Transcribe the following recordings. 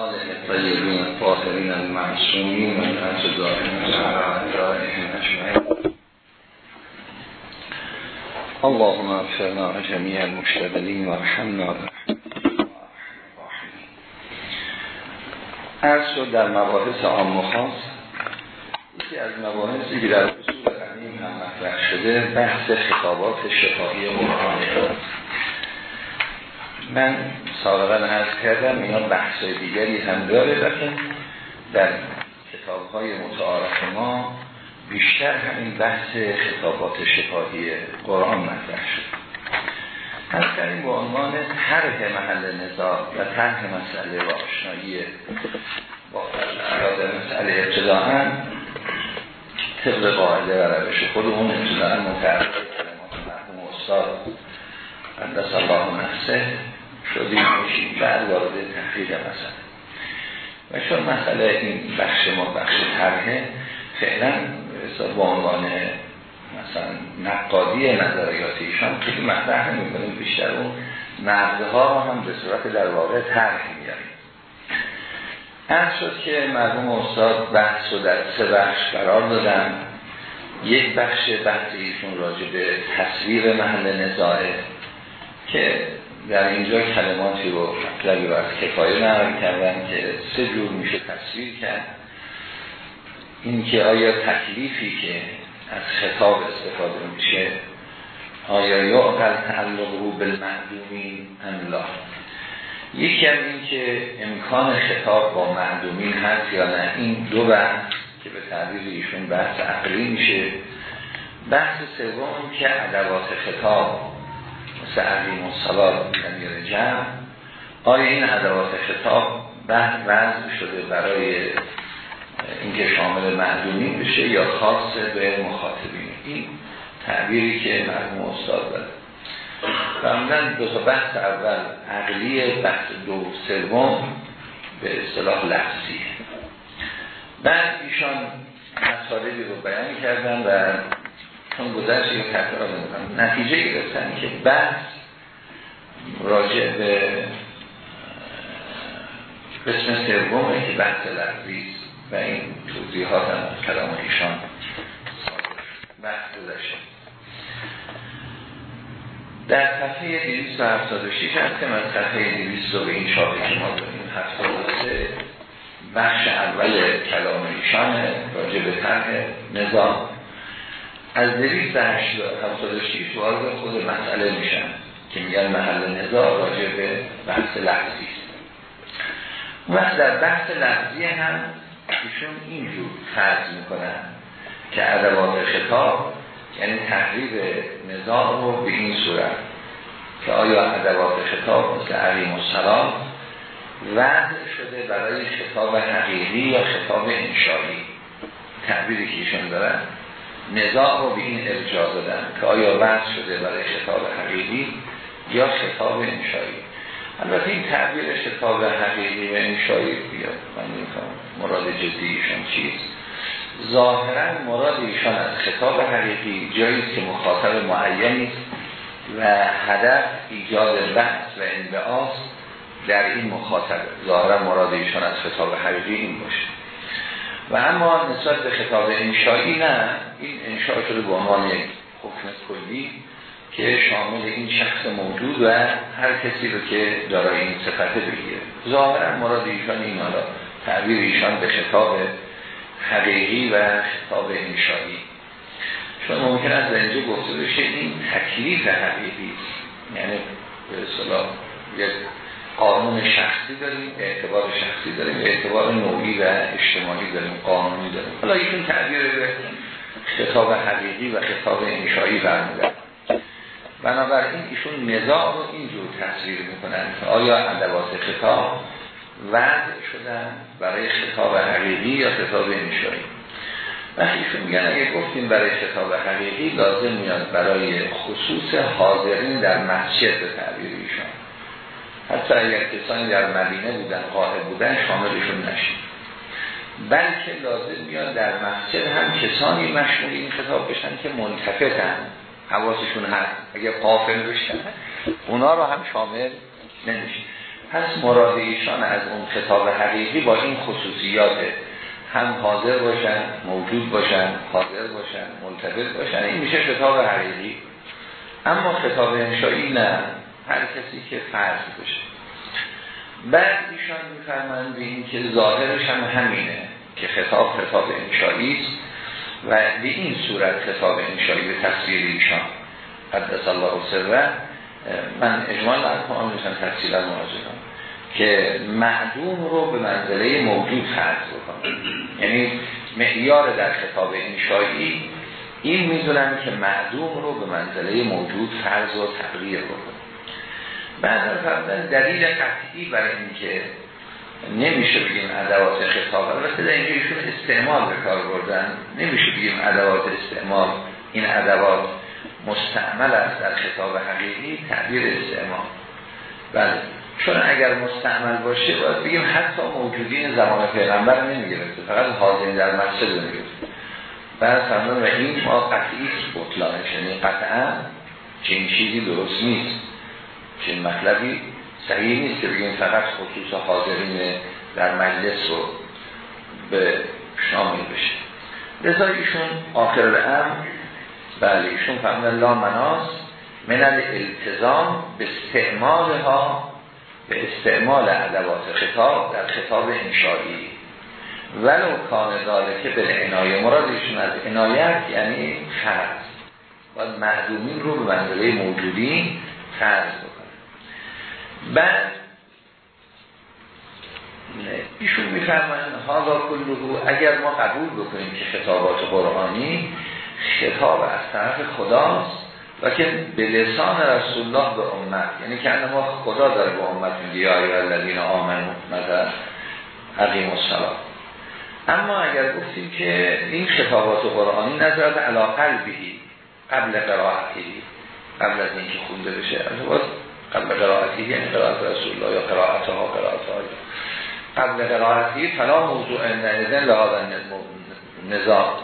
آله طیبین الطاهرین من اجمعین اللهم اغفرنا جميع المشتغلین و رحمنا عرض شد در مباحث عام و خاص. یکی از مباحثی که در اصول قدیم هم مطرح شده بحث خطابات شفاهی قرآن. من سابقا عرض کردم اینا بحث دیگری هم داره. لیکن در کتاب های متعارف ما بیشتر همین بحث خطابات شفاهی قرآن مطرح شد. از کردیم به عنوان طرح محل نزاع و طرح مسئله و آشنایی با در مسئله ابتداعا طبق قاعده و روش خودمون ابتداعا متعرض کلمات مرحوم استاد قدس الله نفسه شدیم. میشیم بعد وارد تحقیق مسئله. و چون مسئله این بخش ما بخش طرحه فعلا با عنوان مثلا نقادی نظریات ایشان خیلی مطرح نمی کنیم بیشتر اون نقده ها هم به صورت در واقع طرح میاریم از شد که مرحوم استاد بحث رو در سه بخش قرار دادن. یک بخش بحث ایشون راجع به تصویر محل نزاعه که در اینجا کلماتی رو مطلبی رو از کفایه نرم کردن که سه جور میشه تصویر کرد. این که آیا تکلیفی که از خطاب استفاده میشه آیا یا اقل تعلق رو بالمعدومین املا یکی از این که امکان خطاب با معدومین هست یا نه این دو بحث که به تعبیر ایشون بحث عقلی میشه. بحث سوم که ادوات خطاب عظیم و صلات دمیر جمع. آیا این ادوات خطاب بعد وضع شده برای اینکه شامل معدومین بشه یا خاص به مخاطبین؟ این تعبیری که مرحوم استاد داره فرمودن دو تا بحث اول عقلی بحث دو سوم به اصطلاح لفظی. بعد ایشان مطالبی رو بیان کردن و چون گذشت یک تکرار نمی‌کنم نتیجه گرفتن که بحث راجع به قسم سومه که بحث لفظی و این توضیحات هم کلام ایشان بحث گذشته. در صفحه 276 هست که من صفحه 200 رو به این شاقی که ما داریم 73 بخش اول کلام ایشان راجع به طرح نظام از 276 وارد خود مسئله میشن که میگن محل نظام راجع به بحث لحظی است. و در بحث لحظی هم ایشون اینجور فرض می‌کنن که ادوات خطاب یعنی تحریب نظام رو به این صورت که آیا ادوات خطاب مثل علیم و سلام وضع شده برای خطاب حقیقی یا خطاب انشایی تعبیری که ایشون دارن نزاع رو به این ارجاع دادن که آیا وضع شده برای خطاب حقیقی یا خطاب انشایی. البته این تعبیر خطاب حقیقی و انشایی بیاد. من نمیفهم مراد جدی ایشون چیست؟ ظاهرا مراد ایشان از خطاب حقیقی جایی که مخاطب معینی و هدف ایجاد بحث و انبعاث در این مخاطب. ظاهرا مراد ایشان از خطاب حقیقی این باشه. و اما نسبت به خطاب انشایی نه. این انشاء شده به عنوان حکم کلی که شامل این شخص موجود و هر کسی رو که دارای این صفته بگیره. ظاهرا مراد ایشان این حالا. تعبیر ایشان به خطاب حقیقی و خطاب انشایی چون ممکن است در اینجا گفته بشه این تکلیف حقیقی یعنی به اصطلاح یک قانون شخصی داریم اعتبار شخصی داریم اعتبار نوعی و اجتماعی داریم قانونی داریم. حالا ایشون تعبیر به خطاب حقیقی و خطاب انشایی برمیدن بنابراین ایشون نزاع رو اینجور تصویر می‌کنن آیا ادوات خطاب وضع شدن برای خطاب حقیقی یا خطاب انشایی؟ وقتی ایشون میگن اگه گفتیم برای خطاب حقیقی لازم میاد برای خصوص حاضرین در مسجد به تعبیر ایشان. حتی اگر کسانی در مدینه بودن قاهد بودن شاملشون نشید. بلکه لازم میاد در مسجد هم کسانی مشمول این خطاب بشن که منتفتن حواسشون هست. اگر قافل بشن اونا رو هم شامل نمیشه. پس مراد ایشان از اون خطاب حقیقی با این خصوصیات هم حاضر باشن موجود باشن حاضر باشن ملتفت باشن. این میشه خطاب حقیقی. اما خطاب انشایی نه. هر کسی که فرض بشه بعد ایشان میفرمند به این که ظاهرش هم همینه که خطاب خطاب انشایی است و به این صورت خطاب انشایی به تصویر ایشان. قدس الله سره. من اجمال کنم میشن تفصیل از که معدوم رو به منزله موجود فرض بکنم. یعنی معیار در خطاب انشایی این می‌دونم که معدوم رو به منزله موجود فرض و تقریر بکنم. بعد فرمودن دلیل قطعی برای اینکه نمیشه بگیم ادوات خطاب البته در اینجا ایشون استعمال به کار بردن. نمیشه بگیم ادوات استعمال این ادوات مستعمل است در خطاب حقیقی تعبیر استعمال. بله چون اگر مستعمل باشه باید بگیم حتی موجودین زمان پیغمبر نمی‌گرفته فقط حاضرین در مسجد نمی‌گرفته بعد فرمودن و این ما قطعی بطلانش یعنی قطعا چنین چیزی درست نیست. چنین مطلبی صحیح نیست که بگیم فقط خصوص حاضرین در مجلس رو به شامل بشه. لذا ایشون آخر الامر بله ایشون فهمدن لا مناس من الالتزام به استعمال ها به استعمال ادوات خطاب در خطاب انشایی ولو کان که به عنایه مرادشون از عنایت یعنی فرض. باید معدومین رو به منزله موجودین فرض بعد ایشون میفرمایند حالا کلهو. اگر ما قبول بکنیم که خطابات قرآنی خطاب از طرف خداست و که به لسان رسول الله به امت یعنی که ما خدا داره به امت میگه یا الذین آمنو مثلا عقیم السلام اما اگر گفتیم که این خطابات قرآنی نظرت علا قلبی قبل قرائتی قبل از اینکه خونده بشه از قبل قرائتی یعنی قرائت رسول الله یا قرائت ها قرائت ها قبل قرائتی فلا موضوع نهزن لحاظ نظام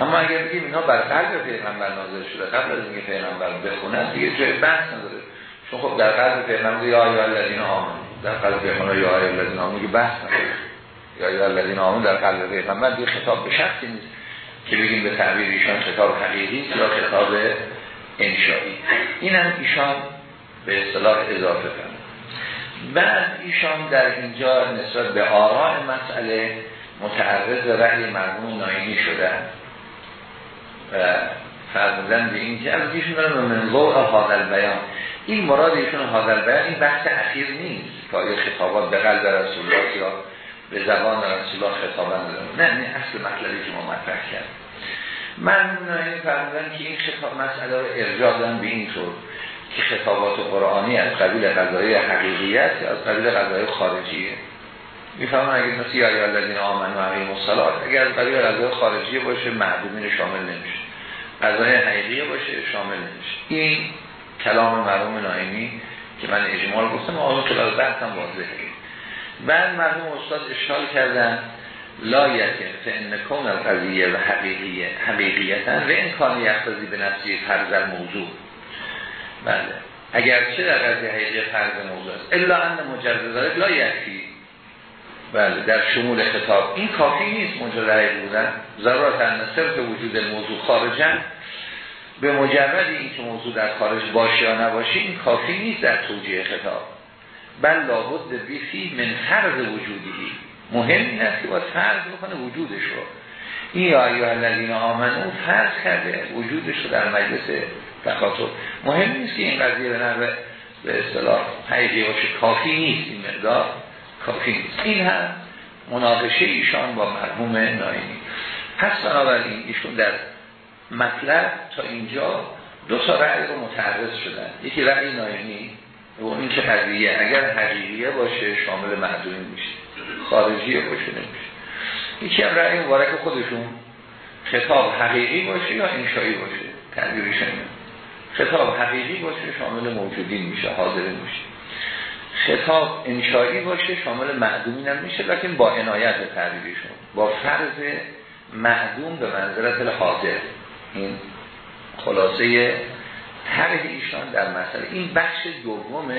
اما اگر بگیم اینا بر قلب پیغمبر نازل شده قبل از اینکه پیغمبر بخونه دیگه جای بحث نداره. چون خب در قلب پیغمبر یا یا الذین آمن در قلب پیغمبر یا یا الذین آمن که بحث نداره. یا یا الذین آمن در قلب پیغمبر دیگه خطاب به شخصی نیست که بگیم به تعبیر ایشان خطاب حقیقی یا خطاب انشایی اینم ایشان به اصطلاح اضافه کنه بعد ایشان در اینجا نسبت به آراء مسئله متعرض رأی مرموم ناینی شدن و فرمودن به این که از ایشون دارن من حاضر بیان. این مراد ایشون حاضر بیان این بحث اخیر نیست. که آیا خطابات به قلب رسول الله یا به زبان رسول الله خطابن نه نه اصل مطلبی که ما مطرح کرد من ناینی فرمودن که این خطاب مسئله رو ارجاع به این طور. که خطابات قرآنی از قبیل قضایی حقیقیت از قبیل قضایی خارجیه. می‌فهمم اگه مثل یا الذین آمنوا و الصلاة اگر از قبیل قضای خارجیه باشه معدومین شامل نمیشه. قضای حقیقیه باشه شامل نمیشه. این کلام مرحوم نایمی که من اجمال گفتم آقا خلال بحثم واضحه بعد مرحوم استاد اشکال کردن لا یکن فان کون القضیه و حقیقیه حقیقیتا و این کان یختزی به نفسی فرض موضوع. بله. اگرچه در قضیه حقیقی فرض موضوع است. الا ان مجرد لا یکفی بله در شمول خطاب. این کافی نیست مجرد بودن. ضرورت ان صرف وجود موضوع خارجن به مجرد این که موضوع در خارج باشه یا نباشه این کافی نیست در توجیه خطاب. بل لابد بیفی من فرض وجودی. مهم این است که باید فرض بکنه وجودش رو. این یا ایوه الذین آمنو فرض کرده وجودش رو در مجلس تخاطب مهم نیست که این قضیه به نحو به اصطلاح حقیقی باشه کافی نیست این مقدار کافی نیست. این هم مناقشه ایشان با مرحوم ناینی. پس بنابراین ایشون در مطلب تا اینجا دو تا رأی رو متعرض شدن. یکی رأی ناینی و این که قضیه اگر حقیقیه باشه شامل معدومی میشه. خارجیه باشه نمیشه. یکی هم رأی مبارک خودشون خطاب حقیقی باشه یا انشایی باشه. تعبیرشون خطاب حقیقی باشه شامل موجودین میشه حاضر میشه. خطاب انشایی باشه شامل معدومین هم میشه لیکن با عنایت تعبیرشون با فرض معدوم به منظرت حاضر. این خلاصه طرح ایشان در مسئله. این بخش دوم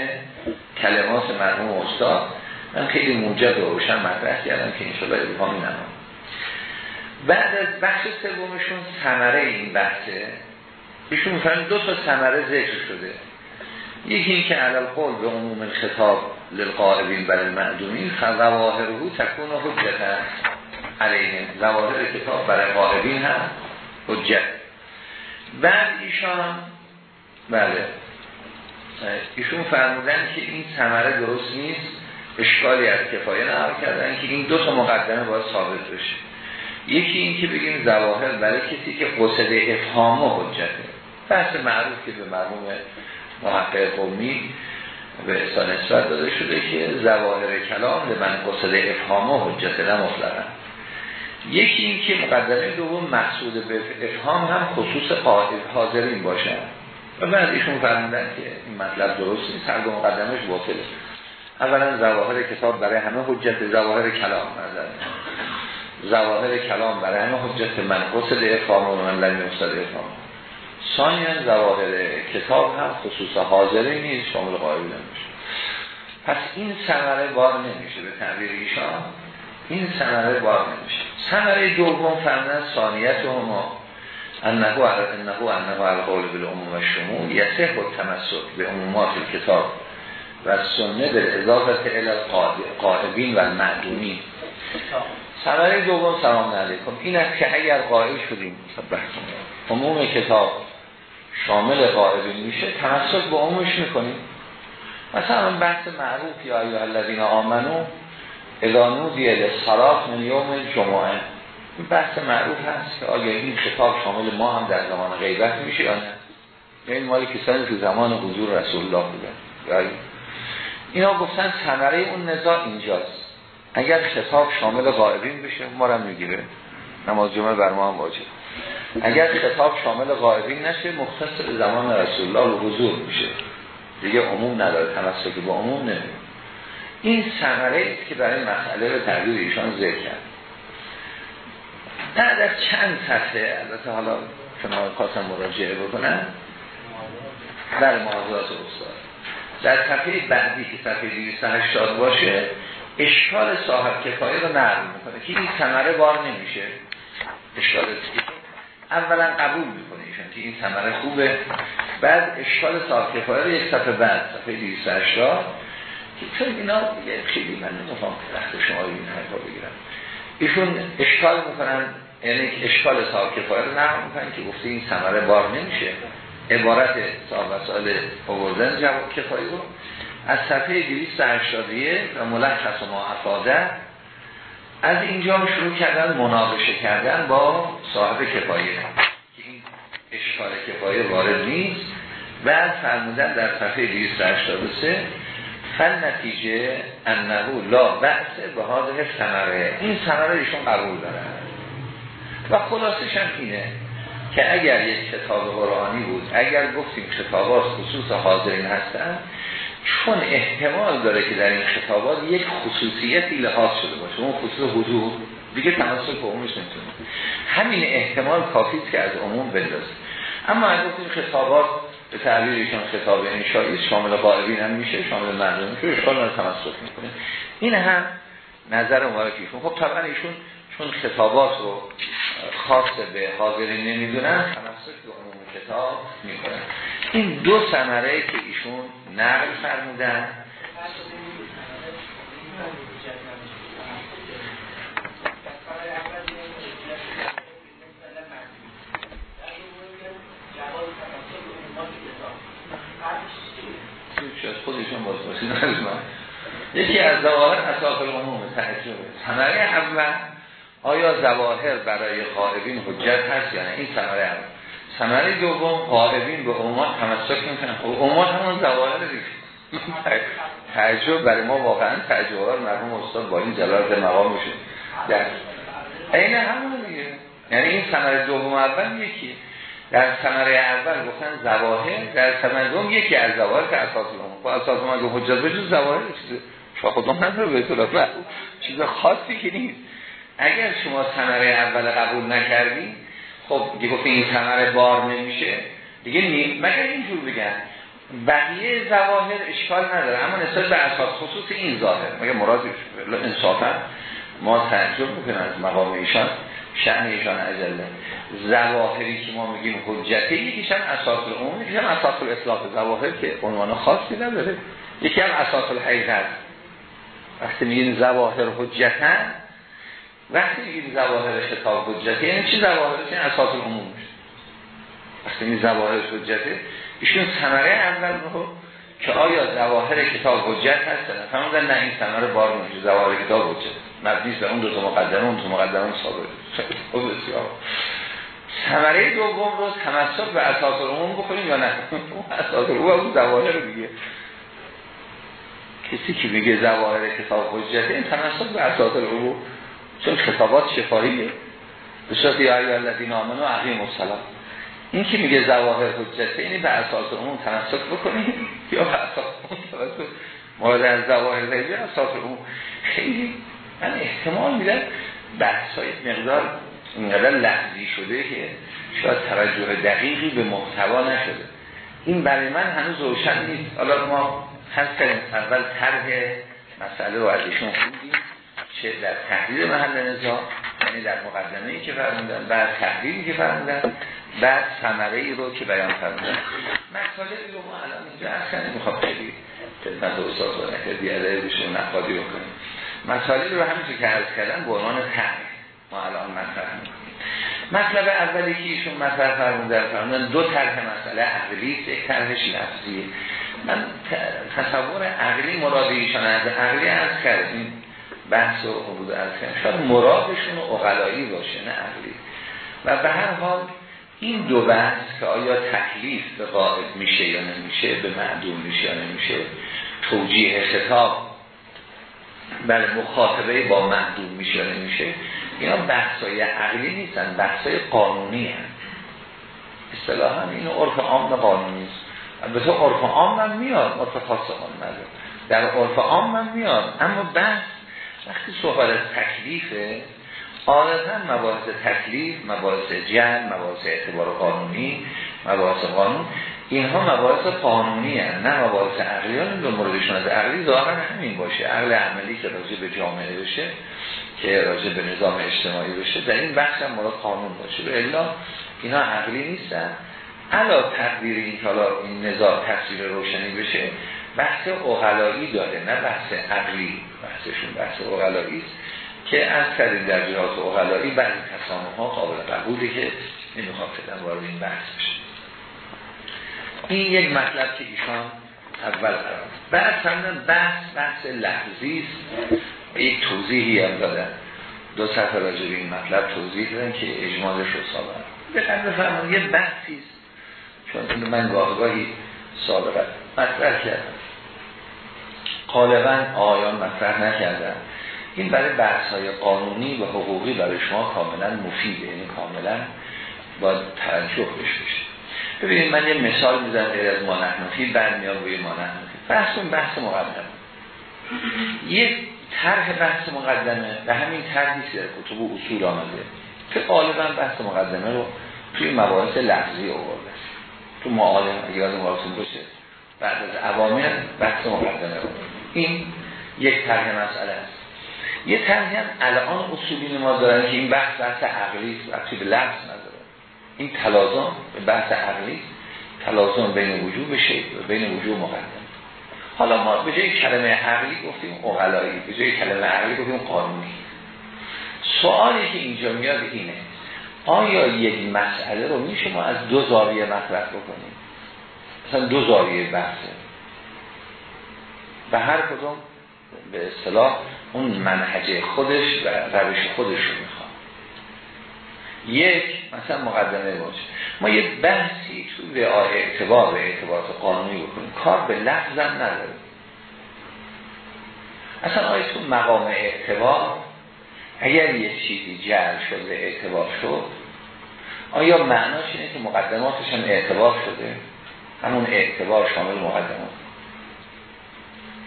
کلمات مرحوم استاد. من خیلی موجب و روشن مطرح کردم که انشالله ابهامی نمام بعد از بخش سومشون ثمره این بحثه. ایشون میفرن دو تا ثمره ذکر شده. یکی این که علال قول به عموم خطاب للقائبین بر المعدومین رو تکون حجت علیه زواهر کتاب برای قائبین هم حجت. بعد ایشان بله. ایشون فرمودن که این ثمره درست نیست. اشکالی از کفایه نهار کردن که این دو تا مقدمه باید ثابت بشه. یکی این که بگیم زواهر برای کسی که قصد افهام و حجته. بحث معروف که به مرموم محقق قومی به احسان نسبت داده شده که زواهر کلام به من قصد و حجته نه مطلقا. یکی این که مقدمه دوم مقصود به افهام هم خصوص حاضرین باشن و بعد ایشون فرمودن که این مطلب درست نیست هر دو مقدمش باطله اولا زواهر کتاب برای همه حجت زواهر کلام نظر زواهر کلام برای همه حجت من قصد افهام و من لن یفسد افهام. ثانیا زواهر کتاب هم خصوص حاضری نیست شامل قائل نمیشه پس این ثمره بار نمیشه به تعبیر ایشان. این ثمره بار نمیشه. ثمره دوم فرمودن ثانیت ما انه انه انه القول بالعموم و شمول یسه و تمسک به عمومات کتاب و سنه به اضافه الى قائبین و معدومین ثمره دوم سلام علیکم. این است که اگر قائل شدیم عموم کتاب شامل قائبین میشه تمسک به عمومش می‌کنیم. مثلا بحث معروف یا ایوه الذین آمنو ادانو دیل صلاف من یوم جمعه این بحث معروف هست که آیا این کتاب شامل ما هم در زمان غیبت میشه یا نه؟ این مالی کسانی که زمان حضور رسول الله بودن اینا گفتن ثمره اون نزاع اینجاست. اگر کتاب شامل غائبین بشه ما رو می‌گیره. نماز جمعه بر ما هم واجب. اگر کتاب شامل غائبین نشه مختص زمان رسول الله حضور میشه. دیگه عموم نداره تمسکی با عموم نمیده این ثمره است که برای مسئله به تعبیر ایشان ذکر کرد. بعد از چند صفحه البته حالا شما خواستم مراجعه بکنم در معاضرات استاد. در صفحه بعدی که صفحه 280 باشه اشکال صاحب کفایه رو نرم می‌کنه. که این ثمره بار نمیشه. اشکال اولا قبول می‌کنه ایشون که این ثمره خوبه. بعد اشکال صاحب کفایه یک صفحه بعد صفحه 280 که چون اینا خیلی من نمی‌خوام وقت شما این حرفا بگیرم. ایشون اشکال می‌کنن یعنی اشکال صاحب کفایه رو نرم می‌کنن که گفته این ثمره بار نمیشه. عبارت صاحب وسائل آوردن جواب کفایی رو. از صفحه 281 و ملخص ما افاده از اینجا شروع کردن مناقشه کردن با صاحب کفایه. که این اشکال کفایه وارد نیست. بعد فرمودن در صفحه 283 فن نتیجه انه لا بحث به حاضر سمره این سمره ایشون قبول دارن و خلاصش هم اینه که اگر یک کتاب قرآنی بود اگر گفتیم کتابات خصوص حاضرین هستن چون احتمال داره که در این خطابات یک خصوصیتی لحاظ شده باشه اون خصوص حضور دیگه تمسک به عمومش نمی‌تونه. همین احتمال کافی که از عموم بندازه. اما اگر گفتیم خطابات به تعبیرشون خطاب انشایی شامل قائبین هم میشه شامل مردم میشه اشکال رو می‌کنه. این هم نظر مبارکیشون خب طبعا ایشون چون خطابات رو خاص به حاضرین نمی‌دونن تمسک به عموم کتاب می‌کنن این دو ثمره که ایشون نقل فرمودن یکی از ظواهر اساس العموم تعجبه ثمره اول آیا ظواهر برای قائبین حجت هست یا نه؟ این ثمره اول ثمره دوم قائبین به عمومات تمسک می‌کنن. خب عمومات همون ظواهر دیگه. تعجب برای ما واقعا تعجب ها مرحوم استاد با این جلالت مقام میشه. در عین همون دیگه. یعنی این ثمره دوم اول یکی. در ثمره اول گفتن ظواهر در ثمره دوم یکی از ظواهر که اساس اون خب اساس اون اگه حجت بشه ظواهر چیز شما خودم نداره به طور چیز خاصی که نیست. اگر شما ثمره اول قبول نکردی خب گفت این ثمره بار نمیشه. دیگه نیم مگر اینجور بگن بقیه زواهر اشکال نداره اما نسبت به اساس خصوص این ظاهر. مگر مراد انصافا ما تعجب می‌کنیم از مقام ایشان؟ شأن ایشان عجله. زواهری که ما میگیم حجته یکیش هم اساس العموم یکیش هم اساس الاطلاق زواهر که عنوان خاصی نداره. یکی هم اساس الحقیقت وقتی میگیم زواهر حجتن وقتی میگیم زواهر خطاب حجته یعنی چی زواهر این اساس العموم میشه؟ وقتی میگیم زواهر حجته ایشون ثمره اول رو که آیا زواهر کتاب حجت هستن فرمودن نه این ثمره بار نمیشه زواهر کتاب حجت مبنی به اون دو تا مقدمه اون تو مقدمه ثابت. بسیار. ثمره دوم رو تمسک به اساس عموم بکنیم یا نه؟ اساس عموم اون زواهر رو دیگه. کسی که میگه زواهر کتاب حجته این تمسک به اساس عموم چون خطابات شفاهیه. به صورت یا ایها الذین آمنوا و السلام. این که میگه زواهر حجته اینی به اساس عموم تمسک بکنیم یا به اساس عموم مورد از زواهر غیبی اساس عموم. خیلی من احتمال میدم بحث های مقدار اینقدر لحظی شده که شاید توجه دقیقی به محتوا نشده. این برای من هنوز روشن نیست. حالا ما هر کردیم اول طرح مسئله رو از ایشون چه در تحلیل محل نزاع یعنی در مقدمه ای که فرمودن بعد تحلیلی که فرمودن بعد ثمره ای رو که بیان فرمودن. مطالبی رو ما الان اینجا اصلا نمی‌خوام خیلی خدمت استاد و نکردی علیه بشه نقادی بکنیم مسائل رو همینطور که عرض کردم به عنوان طرح ما الان مطرح می‌کنیم. مطلب اولی که ایشون مطرح فرمودن فرمودن دو طرح مسئله عقلی یک طرحش لفظیه من تصور عقلی مراد ایشان از عقلی عرض کردیم بحث و عبود کردیم شاید مرادشون اقلایی باشه نه عقلی. و به هر حال این دو بحث که آیا تکلیف به قائد میشه یا نمیشه به معدوم میشه یا نمیشه توجیه خطاب بله مخاطبه با محدود میشه نمیشه اینا بحثای عقلی نیستن بحثای قانونی هست اصطلاحا این عرف عام قانونی است البته عرف عام من میاد عرف خاص من در عرف عام من میاد اما بحث وقتی صحبت از تکلیفه عادتا مباحث تکلیف مباحث جن مباحث اعتبار قانونی مباحث قانون اینها مباحث قانونی هست نه مباحث عقلی. ها به موردشون از عقلی ظاهرا همین باشه. عقل عملی که راجع به جامعه بشه که راجع به نظام اجتماعی بشه در این بخش هم مراد قانون باشه. به الا اینا عقلی نیستن. علا تقدیر این حالا این نظام تصویر روشنی بشه بحث اغلایی داره نه بحث عقلی. بحثشون بحث اغلایی است که از کردیم در جهات اغلایی بعضی تصامه ها قابل قبولی که نمی‌خواد فعلا وارد این بحث بشه. این یک مطلب که ایشان اول قرار بعد فرمودن بحث بحث لحظی است. یک توضیحی هم دادن. دو صفحه راجع به این مطلب توضیح دادن که اجمالش رو سابقا به قدر یه بحثی است. چون من گاهگاهی سابقا مطرح کردم. غالبا آیان مطرح نکردن. این برای بحث های قانونی و حقوقی برای شما کاملا مفیده یعنی کاملا با توجه بشه. ببینید من یه مثال می‌زنم غیر از مانحنفی بعد میام روی مانحنفی بحث بحث مقدمه. یک طرح بحث مقدمه به همین طرحی که در کتب اصول آمده که غالبا بحث مقدمه رو توی مباحث لحظی آورده تو معالم اگه یاد باشه بعد از عوامل بحث مقدمه رو. این یک طرح مسئله است. یه طرحی هم الان اصولی ما دارن که این بحث بحث عقلی است به لفظ نداره. این تلازم به بحث عقلی تلازم بین وجود بشه و بین وجود مقدم. حالا ما به جای کلمه عقلی گفتیم اغلایی به جای کلمه عقلی گفتیم قانونی. سوالی که اینجا میاد اینه آیا یک مسئله رو میشه ما از دو زاویه مطرح بکنیم؟ مثلا دو زاویه بحثه. و هر کدوم به اصطلاح اون منهج خودش و روش خودش رو می‌خواد. یک مثلا مقدمه باشه. ما یه بحثی تو به اعتبار به اعتبارات قانونی بکنیم. کار به لفظم نداره. اصلا آیا تو مقام اعتبار اگر یه چیزی جعل شده اعتبار شد آیا معناش اینه که مقدماتش هم اعتبار شده؟ همون اعتبار شامل مقدمات.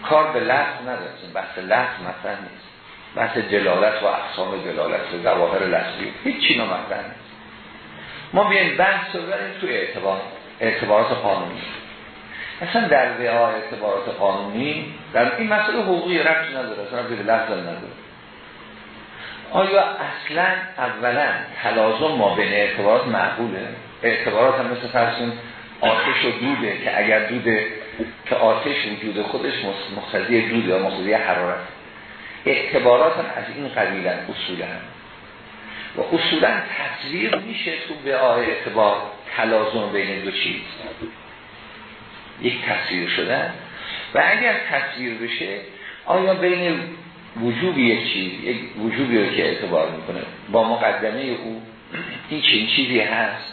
کار به لفظ نداره بحث لفظ مثلا نیست. بحث جلالت و اقسام جلالت و زواهر لفظی هیچ چی مطرح نیست. ما بیایم بحث رو بریم تو اعتبار اعتبارات قانونی. اصلا در وعا اعتبارات قانونی در این مسئله حقوقی رفت نداره اصلا به لفظ نداره. آیا اصلا اولا تلازم ما بین اعتبارات معقوله؟ اعتبارات هم مثل فرسون آتش و دوده که اگر دوده که آتش وجود خودش مقتضی دوده یا مقتضی حرارت. اعتبارات هم از این قبیل اصولا و اصولا تصویر میشه تو به آه اعتبار تلازم بین دو چیز. یک تصویر شدن و اگر تصویر بشه آیا بین وجوب یک چیز یک وجوبی رو که اعتبار می‌کنه با مقدمه او این چین چیزی هست؟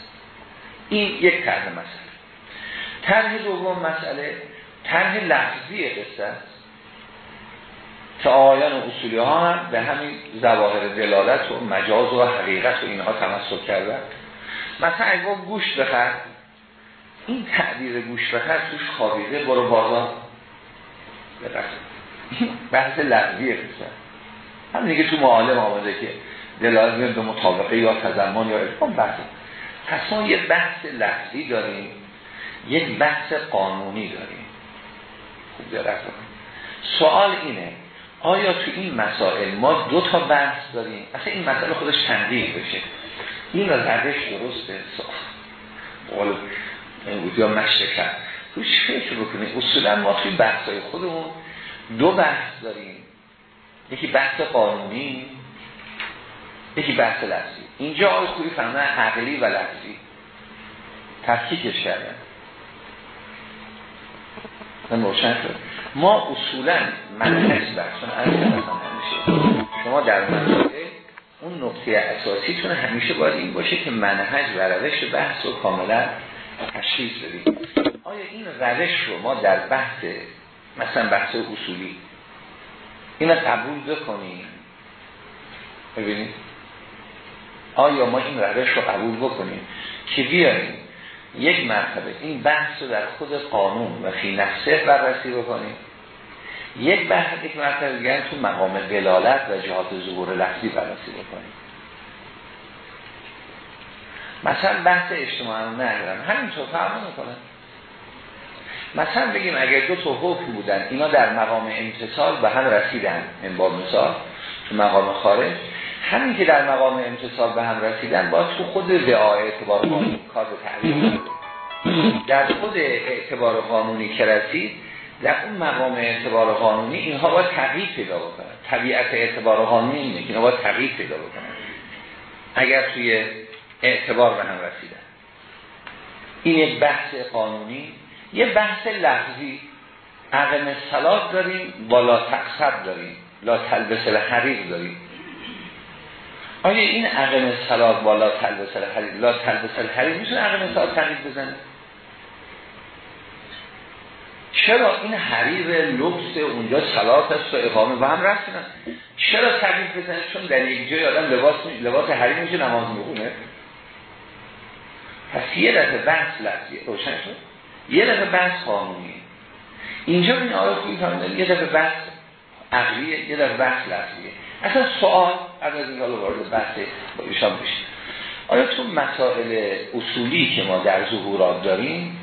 این یک طرح مسئله. طرح دوم مسئله طرح لفظی قصه است. که و اصولی ها هم به همین زواهر دلالت و مجاز و حقیقت و اینها تمسک کردن. مثلا اگه گوشت بخر این تعبیر گوشت بخر توش خوابیده برو بازار. بحث لفظی قصه. هم دیگه تو معالم آمده که دلالت به مطابقه یا تزمان یا ارفان بحث. پس ما یه بحث لفظی داریم. یک بحث قانونی داریم. خوب دقت سوال اینه آیا تو این مسائل ما دو تا بحث داریم؟ اصلا این مسئله خودش تنظیر بشه. این را روش درسته. قول بود یا مشرکت توش فکر بکنیم؟ اصولا ما توی بحثای خودمون دو بحث داریم. یکی بحث قانونی یکی بحث لفظی. اینجا آقای خوبی فهمه عقلی و لفظی. تفکیکش کردن. روشن شد. ما اصولا منحج بحثون از همیشه شما در مسئله اون نقطه اساسیتون همیشه باید این باشه که منحج و روش بحث رو کاملا تشخیص بدیم. آیا این روش رو ما در بحث مثلا بحث اصولی این قبول بکنیم؟ ببینید. آیا ما این روش رو قبول بکنیم؟ که بیاریم یک مرتبه. این بحث رو در خود قانون و فی نفسه بررسی بکنیم. یک بحث یک مرتبه دیگر تو مقام دلالت و جهات ظهور لفظی بررسی بکنیم. مثلا بحث اجتماع رو نگرم همینطور فرما می‌کنن مثلا بگیم اگر دو تا حکم بودن اینا در مقام امتصال به هم رسیدن. این با مثال تو مقام خارج. همین که در مقام امتصال به هم رسیدن باید تو خود دعای اعتبار قانونی کار به تعریف در خود اعتبار قانونی که رسید در اون مقام اعتبار قانونی اینها باید تغییر پیدا بکنن. طبیعت اعتبار قانونی اینه که اینها باید تغییر پیدا بکنن. اگر توی اعتبار به هم رسیدن. این یک بحث قانونی. یه بحث لفظی. عقم سلات داریم بالا تقصب داریم. لا تلبس الحریق داریم. آیا این عقم سلات بالا تلبس الحریق لا تلبس الحریق می‌تونه عقم سلات تغییر بزنه؟ چرا این حریر لبس اونجا سلات است و اقامه و هم رفتن چرا تغییر بزنه؟ چون در یک جای آدم لباس لباس حریر میشه نماز می‌خونه. پس یه دفعه بحث لفظی روشن شد؟ یه دفعه بحث قانونی. اینجا این آیه خوبی یه دفعه بحث عقلیه یه دفعه بحث لفظیه. اصلا سوال از از این حالا وارد بحث ایشان بشه آیا تو مسائل اصولی که ما در ظهورات داریم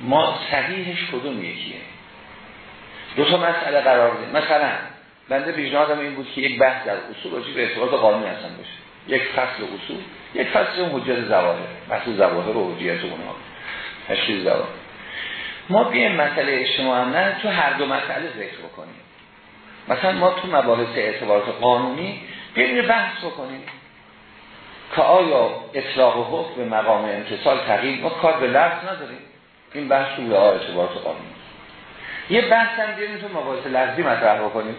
ما صحیحش کدوم یکیه؟ دو تا مسئله قرار دیم. مثلا بنده پیشنهادم این بود که یک بحث در اصول راجع به ارتباط قانونی هستن باشه یک فصل اصول یک فصل حجت زواهر. بحث زواهر و حجیت اونها. تشخیص زواهر. ما بیایم مسئله اجتماع نه تو هر دو مسئله ذکر بکنیم. مثلا ما تو مباحث اعتبارات قانونی بیایم بحث بکنیم که آیا اطلاق حکم به مقام امتصال تغییر ما کار به لفظ نداریم؟ این بحث رو به اعتبارات قانونی. یه بحث هم بیایم تو مباحث لفظی مطرح بکنیم.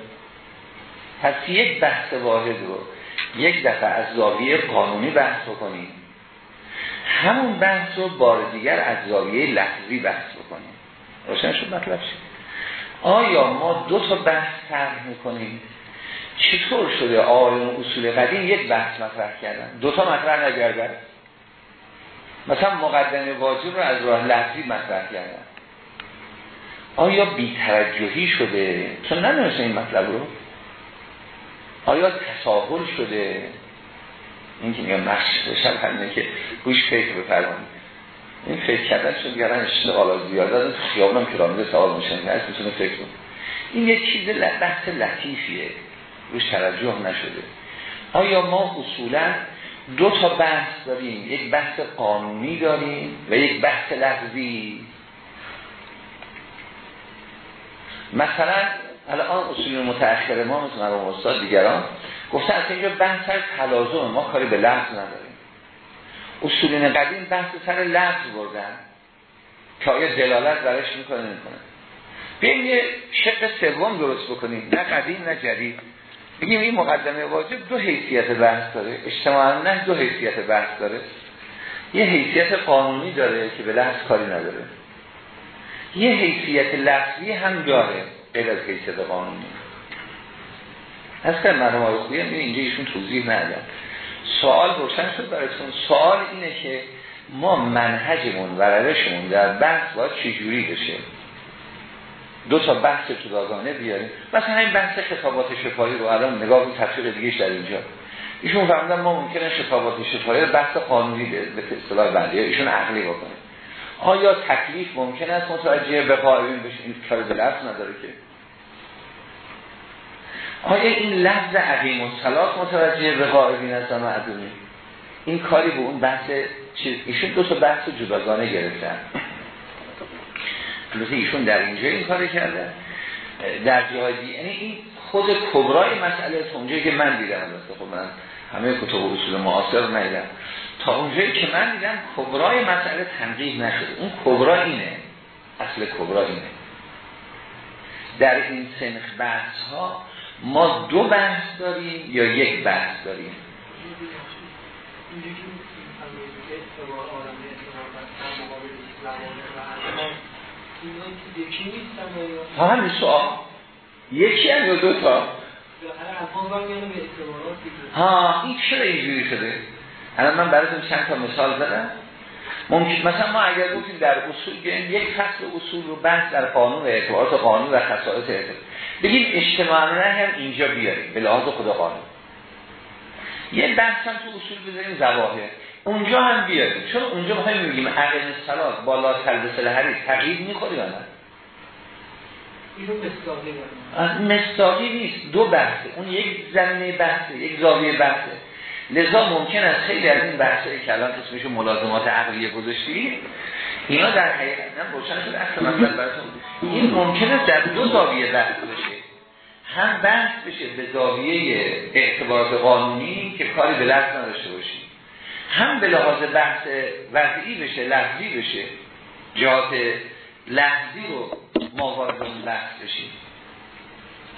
پس یک بحث واحد رو یک دفعه از زاویه قانونی بحث بکنیم. همون بحث رو بار دیگر از زاویه لحظی بحث بکنیم. روشن شد مطلب شد آیا ما دو تا بحث طرح می‌کنیم؟ چطور شده آیون اصول قدیم یک بحث مطرح کردن؟ دو تا مطرح نگردن. مثلا مقدمه واجب رو از راه لحظی مطرح کردن. آیا بیترجهی شده؟ چون نمیشه این مطلب رو؟ آیا تساهل شده؟ این که میگم نقش شب همینه که گوش فکر بفرمانید این فکر کردن شد گرن اشتغال زیاد دادن خیابونم کرامده سوال میشن که می‌تونه فکر کن این یک چیز بحث لطیفیه. روش توجه نشده. آیا ما اصولا دو تا بحث داریم؟ یک بحث قانونی داریم و یک بحث لفظی. مثلا الان اصول متأخر ما مثل مرحوم استاد دیگران گفتن از اینجا بحث از تلازم ما کاری به لفظ نداریم. اصولین قدیم بحث سر لفظ بردن که آیا دلالت برش می‌کنه نمی‌کنه. بیاییم یه شق سوم درست بکنیم. نه قدیم نه جدید. بگیم این مقدمه واجب دو حیثیت بحث داره. اجتماعا نه دو حیثیت بحث داره. یه حیثیت قانونی داره که به لحظ کاری نداره. یه حیثیت لفظی هم داره غیر از حیثیت قانونی. اصلا خوبی هم اینجا ایشون توضیح ندادن سوال روشن شد براتون. سوال اینه که ما منهجمون و روشمون در بحث باید چجوری بشه؟ دو تا بحث جداگانه بیاریم. مثلا همین بحث خطابات شفاهی رو الان نگاه کنید تفسیر دیگه در اینجا. ایشون فهمیدن ما ممکنه خطابات شفاهی بحث قانونی به اصطلاح بندی ایشون عقلی بکنه. آیا تکلیف ممکن است متوجه به قائلین بشه این کار به نداره که. آیا این لفظ عقیم و صلات متوجه به قائلین است و این کاری به اون بحث چیز ایشون دو تا بحث جداگانه گرفتن. البته ایشون در اینجا این کار کرده. در جای یعنی این خود کبرای مسئله اونجایی که من دیدم البته. خب من همه کتب اصول معاصر ندیدم. تا اونجایی که من دیدم کبرای مسئله تنقیح نشده. اون کبرا اینه. اصل کبرا اینه. در این سنخ بحث ها ما دو بحث داریم یا یک بحث داریم؟ همین سوال. یکی هم یا دو تا؟ ها این چرا اینجوری شده؟ الان من براتون چند تا مثال زدم. ممکن مثلا ما اگر گفتیم در اصول یک فصل اصول رو بحث در قانون اعتبارات قانون و خصائص اعتبار بگیم اجتماعی هم اینجا بیاریم. به لحاظ خدا قانون. یه بحث هم تو اصول بذاریم زواهر اونجا هم بیاریم. چون اونجا می‌خوایم میگیم عقل سلات بالا تلبس لحری تغییر می‌خوری یا نه؟ مستاقی نیست. دو بحثه. اون یک زمینه بحثه یک زاویه بحثه. لذا ممکن است خیلی از این بحثه که الان اسمش ملازمات عقلیه گذاشتی اینا در حقیقت هم روشن اصلا مثلا براتون این ممکن است در دو زاویه بحث بشه. هم بحث بشه به زاویه اعتبارات قانونی که کاری به لحظ نداشته باشی هم به لحاظ بحث وضعی بشه لحظی بشه. جهات لحظی رو ما وارد اون بحث بشیم.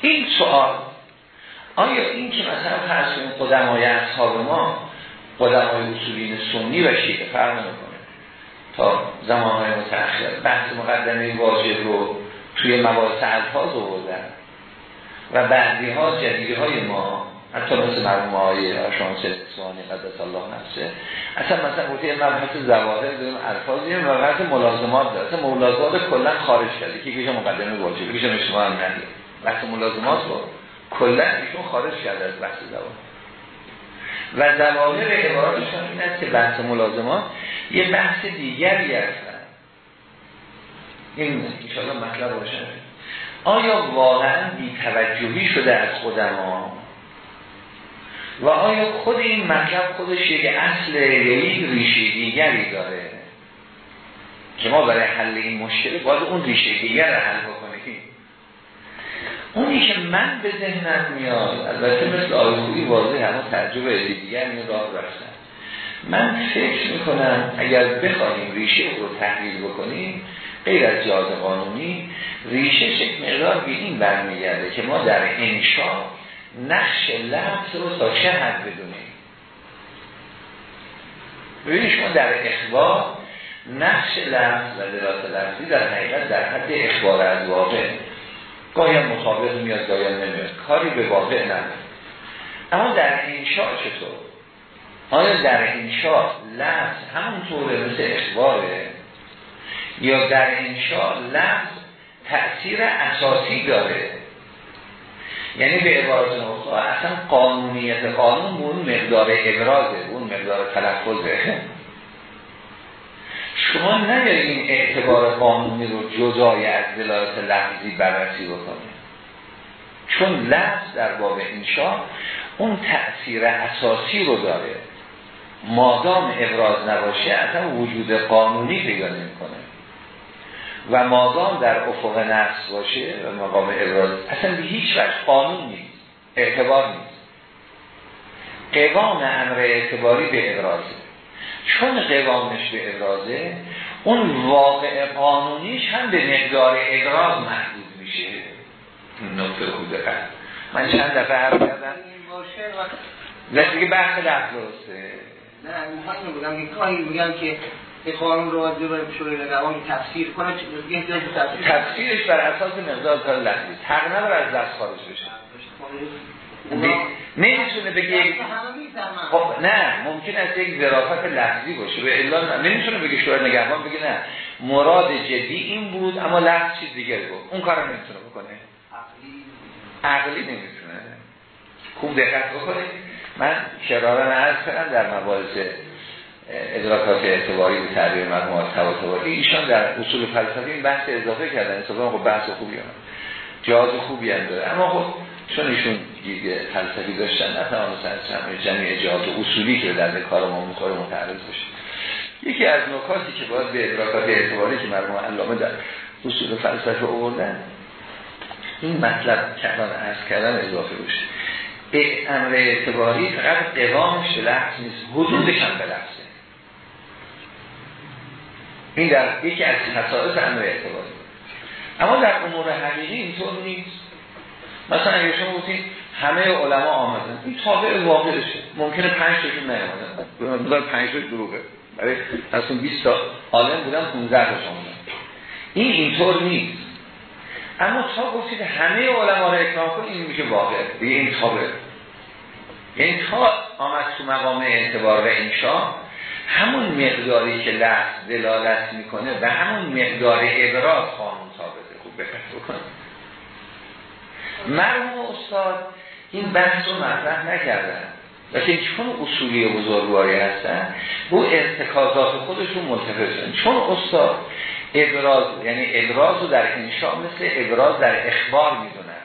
این سوال آیا این که مثلا فرض کنیم قدمای اصحاب ما قدمای اصولین سنی و شیعه فرق نمی‌کنه. تا زمانهای متأخر. بحث مقدمه واجب رو توی مباحث الفاظ آوردن و بعدی ها جدیدی های ما حتی مثل مرموم های شانس سوانی قدس الله نفسه اصلا مثلا گفته مبحث زواهر داریم الفاظی و مبحث ملازمات داره اصلا ملازمات کلا خارج کرده که کیش مقدمه واجب کیش اجتماع هم نداره بحث ملازمات رو کلا ایشون خارج کرده از بحث زواهر. و زواهر عباراتشون این است که بحث ملازمات یه بحث دیگری هستن این انشاءالله مطلب روشن آیا واقعا بیتوجهی شده از خودمان و آیا خود این مطلب خودش یک اصل یک ریشه دیگری داره؟ که ما برای حل این مشکل باید اون ریشه دیگر رو حل بکنیم. اونی که من به ذهنم میاد البته مثل آیخوی واضح همه ترجمه دیگر می راه رفتن من فکر می‌کنم اگر بخواهیم ریشه رو تحلیل بکنیم غیر از جهاز قانونی ریشه یک مقدار به این برمیگرده که ما در انشاء نقش لفظ رو تا چه حد بدونیم. ببینید شما در اخبار نقش لفظ و دلات لفظی در حقیقت در حد اخبار از واقع. گاهی مطابق میاد گاهی نمیاد. کاری به واقع نداره. اما در انشاء چطور؟ آیا در انشاء لفظ همونطوره مثل اخباره؟ یا در انشاء لفظ تأثیر اساسی داره؟ یعنی به عبارت نوخوا اصلا قانونیت قانون اون مقدار ابرازه اون مقدار تلفظه. شما نیارید این اعتبار قانونی رو جدای از دلالت لحظی بررسی بکنید. چون لفظ در باب انشاء اون تأثیر اساسی رو داره. مادام ابراز نباشه اصلا وجود قانونی پیدا نمی‌کنه. و مادام در افق نفس باشه و مقام ابراز اصلا به هیچ وجه قانون نیست اعتبار نیست. قوام امر اعتباری به ابرازه چون قوامش به ابرازه اون واقع قانونیش هم به مقدار ابراز محدود میشه. نقطه خوده من چند دفعه حرف کردم باشه دیگه بحث لفظ نه می‌خوایم بگم که گاهی میگن که این قانون رو واجب به شروع روانی تفسیر کنه. تفسیرش بر اساس مقدار کار لفظی حق نداره از دست خارج بشه. نمی‌تونه بگه خب نه ممکن است یک ظرافت لفظی باشه. به الا نمی‌تونه بگه شورای نگهبان بگه نه. مراد جدی این بود اما لفظ چیز دیگه بود اون کارو نمی‌تونه بکنه. عقلی نمی‌تونه. خوب دقت بکنید. من شرارا عرض کردم در مباحث ادراکات اعتباری به تعبیر مرمومات تواتباری ایشان در اصول فلسفی این بحث اضافه کردن. اصلا خب بحث خوبی هم. جهاز خوبی هم داره. اما خب چون ایشون گیگ فلسفی داشتن نتوانستن همه جمعی جهاز اصولی که در کار ما می‌خوره متعرض بشه یکی از نکاتی که باید به ادراکات اعتباری که مرموم علامه در اصول فلسفه آوردن این مطلب کردن عرض کردن اضافه بشه امر اعتباری فقط قوامش به لحظ نیست حدودش هم به لحظه این در یکی از خصائص امر اعتباری. اما در امور حقیقی اینطور نیست. مثلا اگه شما بودین همه علما آمدن این تابع واقعشه. ممکنه پنج تاشون نیامدن. بودن پنج تاش دروغه. برای اصلا 20 تا. عالم بودن 15 تاش آمدن. این اینطور نیست. اما تا گفتید همه علما رو اکرام کن این میشه واقع دیگه این تابه یعنی تا آمد تو مقام اعتبار و انشاء همون مقداری که لحظ دلالت می‌کنه و همون مقدار ابراز قانون ثابته خوب بکنم مرحوم استاد این بحث رو مطرح نکردن. لیکن چون اصولی بزرگواری هستن رو ارتکازات خودشون ملتفت چون استاد ابراز یعنی ابراز رو در انشاء مثل ابراز در اخبار می‌دونن.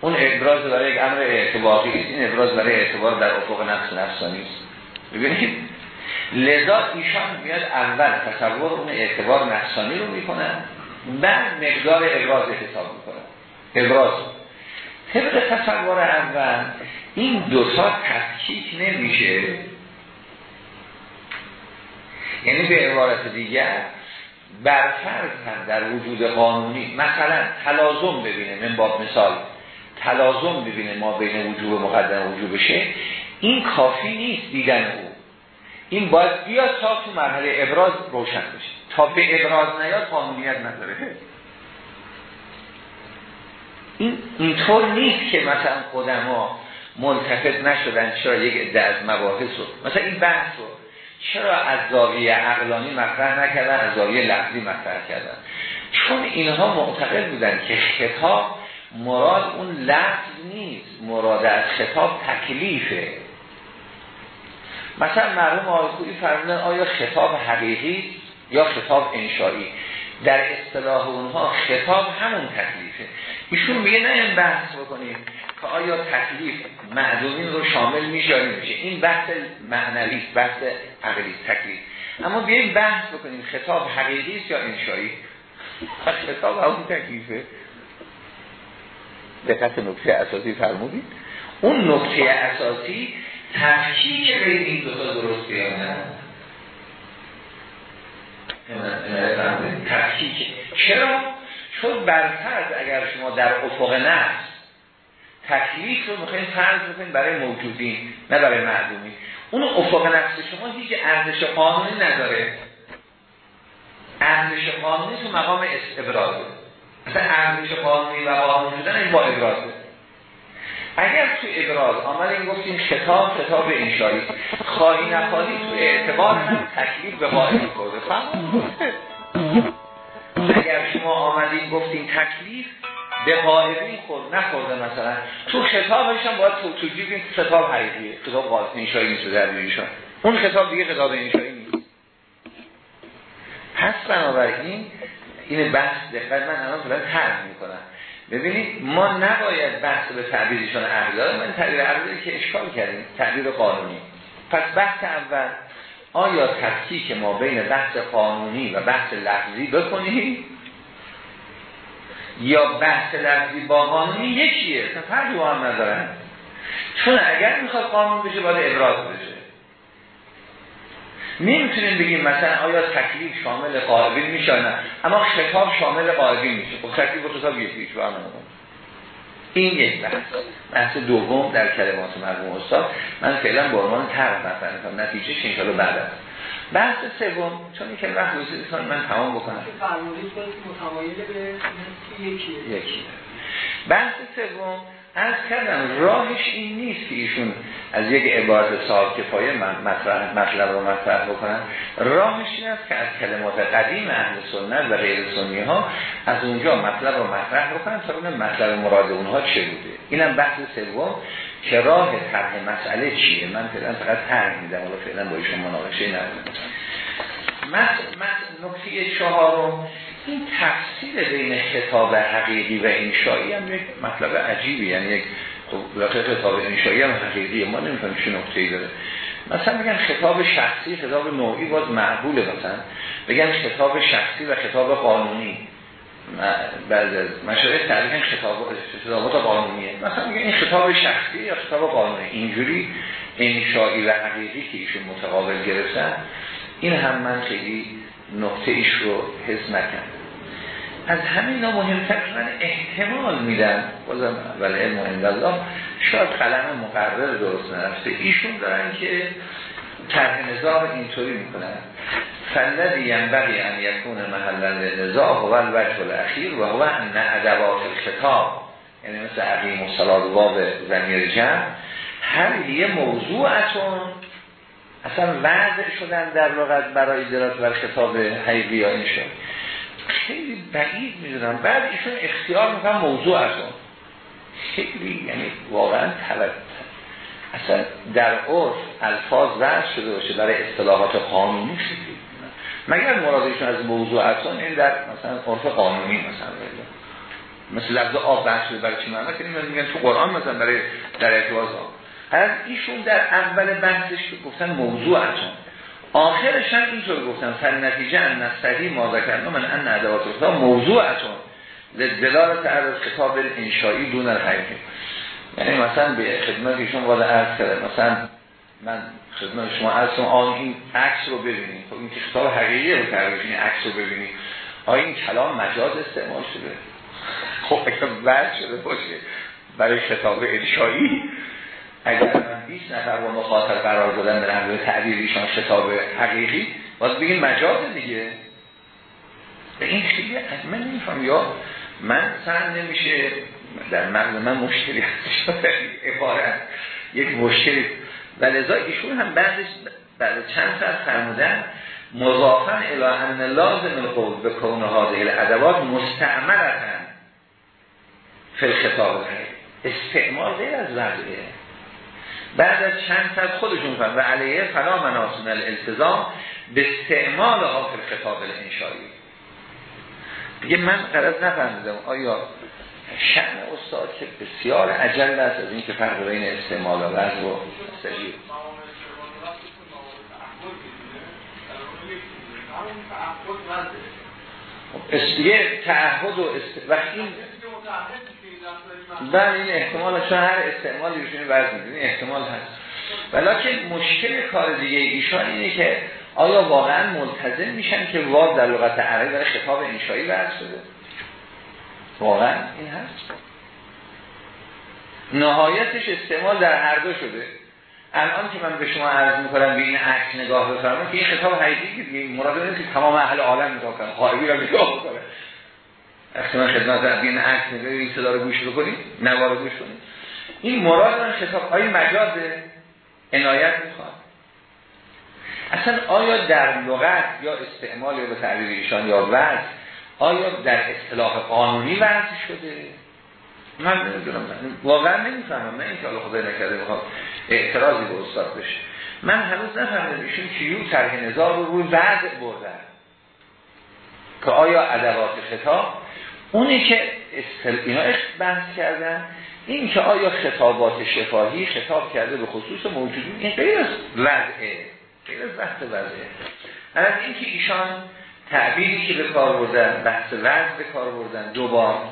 اون ابراز برای یک امر اعتباقی این ابراز برای اعتبار در افق نفس نفسانی است ببینید؟ لذا ایشان میاد اول تصور اون اعتبار نفسانی رو می‌کنن بعد مقدار ابراز حساب می‌کنن. ابراز. طبق تصور اول این دوتا تفکیک نمیشه. یعنی به عبارت دیگر برفرض هم در وجود قانونی مثلا تلازم ببینه من باب مثال تلازم ببینه ما بین وجوب مقدم وجوب شه این کافی نیست دیدن او. این باید بیاد تا تو مرحله ابراز روشن بشه. تا به ابراز نیاد قانونیت نداره. این اینطور نیست که مثلا قدما ملتفت نشدن چرا یک عده از مباحث رو مثلا این بحث رو چرا از زاویه عقلانی مطرح نکردن از زاویه لفظی مطرح کردن؟ چون اینها معتقد بودن که خطاب مراد اون لفظ نیست مراد از خطاب تکلیفه. مثلا مرحوم آقای فرمودن آیا خطاب حقیقی یا خطاب انشایی در اصطلاح اونها خطاب همون تکلیفه. ایشون میگه نه این بحث بکنیم. که آیا تکلیف معدومین رو شامل میشه میشه این بحث معنوی بحث عقلی تکلیف. اما بیاییم بحث بکنیم خطاب حقیقی است یا انشایی؟ خطاب همون تکلیفه. دقت نکته اساسی فرمودید. اون نکته اساسی تفکیک بین این دو تا درست یا نه. تفکیک. چرا؟ چون برفرض اگر شما در افق نفس تکلیف رو می‌خواین فرض بکنید برای موجودین نه برای معدومی اون افق نفس شما هیچ ارزش قانونی نداره. ارزش قانونی تو مقام ابرازه مثلا ارزش قانونی و قانون شدن این با ابرازه اگر تو ابراز آمد این گفتیم خطاب خطاب انشایی خواهی نخواهی تو اعتبار تکلیف به قائل کرده اگر شما آمدین گفتیم تکلیف به قائبین خورد نخورده مثلا. تو خطابش هم باید تو توجیب این خطاب حقیقیه خطاب قائب انشایی نیست در ایشان اون خطاب دیگه خطاب انشایی نیست. پس بنابراین این بحث دقیق من الان فلان ترم می‌کنم. ببینید ما نباید بحث به تعبیرشان عقلی من تعبیر عقلی که اشکال کردیم. تعبیر قانونی. پس بحث اول آیا تفکیک ما بین بحث قانونی و بحث لفظی بکنیم؟ یا بحث لفظی با قانونی یکیه؟ فرقی با هم ندارن چون اگر می‌خواد قانون بشه باید ابراز بشه. نمی‌تونیم بگیم مثلا آیا تکلیف شامل قائبین میشه نه. اما خطاب شامل قائبین میشه. خب تکلیف و خطاب یکیش این یک بحث. بحث دوم در کلمات مرحوم استاد. من فعلا به عنوان طرح مطرح کنم نتیجه ان بعد است بحث سوم چون این کلمه وقت من تمام بکنم. یکی. بحث سوم از کردم راهش این نیست که ایشون از یک عبارت صاحب کفایه مطلب, رو مطرح بکنن. راهش این است که از کلمات قدیم اهل سنت و غیر سنی ها از اونجا مطلب رو مطرح بکنن تا اون مطلب مراد اونها چه بوده. اینم بحث سوم که راه طرح مسئله چیه؟ من فعلا فقط طرح میدم حالا فعلا با ایشون مناقشه ندارم. نکته چهارم این تفسیر بین خطاب حقیقی و انشایی هم یک مطلب عجیبی یعنی یک خب خطاب انشایی هم حقیقیه ما نمی‌فهمیم چه نکته‌ای داره. مثلا بگن خطاب شخصی خطاب نوعی باز معقوله مثلا. بگن خطاب شخصی و خطاب قانونی. بعد از مشاهد تعریف خطاب خطابات قانونیه. مثلا میگن این خطاب شخصی یا خطاب قانونی. اینجوری انشایی و حقیقی که ایشون متقابل گرفتن این هم من خیلی نقطه ایش رو حس نکرد از همین مهمتر من احتمال میدم بازم ولی علم و شاید قلم مقرر درست نرفته. ایشون دارن که طرح نظام اینطوری می‌کنن. فلدی ینبغی ان یکون محل نزاع و الوجه الاخیر و هو ان ادوات الخطاب. یعنی مثل عقیم و صلاد و باب زمیر جمع. هر یه موضوعتون اصلا وضع شدن در لغت برای درات و خطاب حیقی یا انشا خیلی بعید می‌دونم. بعد ایشون اختیار می‌کنم موضوع از اون. خیلی یعنی واقعا طلب. اصلا در عرف الفاظ وضع شده باشه برای اصطلاحات قانونی خیلی. مگر مرادشون از موضوع اصلا این در مثلا عرف قانونی مثلا مثل لفظ آب بحث شده برای چی معنی؟ که میگن تو قرآن مثلا برای در اعتواز آب از ایشون در اول بحثش گفتن موضوع اصلا آخرش هم اینطور گفتن فن نتیجه ان نستهی ما ذکرنا من ان ادوات خدا موضوع اتون دلالت عرض کتاب انشایی دون الحقیقی یعنی مثلا به خدمت ایشون وارد عرض کرده. مثلا من خدمت شما عرض آن این عکس رو ببینید. خب این کتاب حقیقی رو کرده این عکس رو ببینید. آیا این کلام مجاز استعمال شده. خب اگر بعد شده باشه برای کتاب انشایی اگر من 20 نفر با مخاطر قرار دادن در حمله تعبیر ایشان شتاب حقیقی باز بگین مجاز دیگه. به این خیلی من نمیفهم یا من سن نمیشه در مغز من مشکلی هستش عبارت یک مشکلی. و لذا ایشون هم بعدش بعد چند ساعت فرمودن مضافن الهن لازم القول به کونه هاده الادوات مستعملتن فی الخطاب استعمال غیر از وضعه بعد از چند ساعت خودشون فهم و علیه فلا مناسون الالتزام به استعمال آخر خطاب الانشایی. دیگه من قرض نفهمیدم آیا شعن استاد که بسیار عجل است از این که فرق بین استعمال و وضع و سجیر تعهد و است... وقتی بله این احتمال چون هر استعمالی روشون وزن این احتمال هست. ولیکن مشکل کار دیگه ایشان اینه که آیا واقعا ملتزم میشن که واد در لغت عربی برای خطاب انشایی وضع شده؟ واقعا این هست. نهایتش استعمال در هر دو شده. الان که من به شما عرض می‌کنم به این عکس نگاه بفرمایید که این خطاب حقیقی مراد نیست که تمام اهل عالم نگاه کنن. خارجی را نگاه کنه احتمال خدمت در بین عکس نگاه این صدا رو گوش بکنید نوار گوش کنید این مراد من خطاب های مجاز عنایت می‌خواد؟ اصلا آیا در لغت یا استعمال یا به تعبیر ایشان یا وضع آیا در اصطلاح قانونی وضع شده؟ من نمی‌دونم واقعا نمی‌فهمم نه اینکه الله خدای نکرده بخواد اعتراضی به استاد بشه. من هنوز نفهمیدم ایشون کیو طرح نظار رو روی وضع بردن. که آیا ادوات خطاب اونی که. اینا بحث کردن این که آیا خطابات شفاهی خطاب کرده به خصوص موجودین این غیر از وضعه. غیر از بحث وضعه. از اینکه ایشان تعبیری که به کار بردن بحث وضع به کار بردن دوبار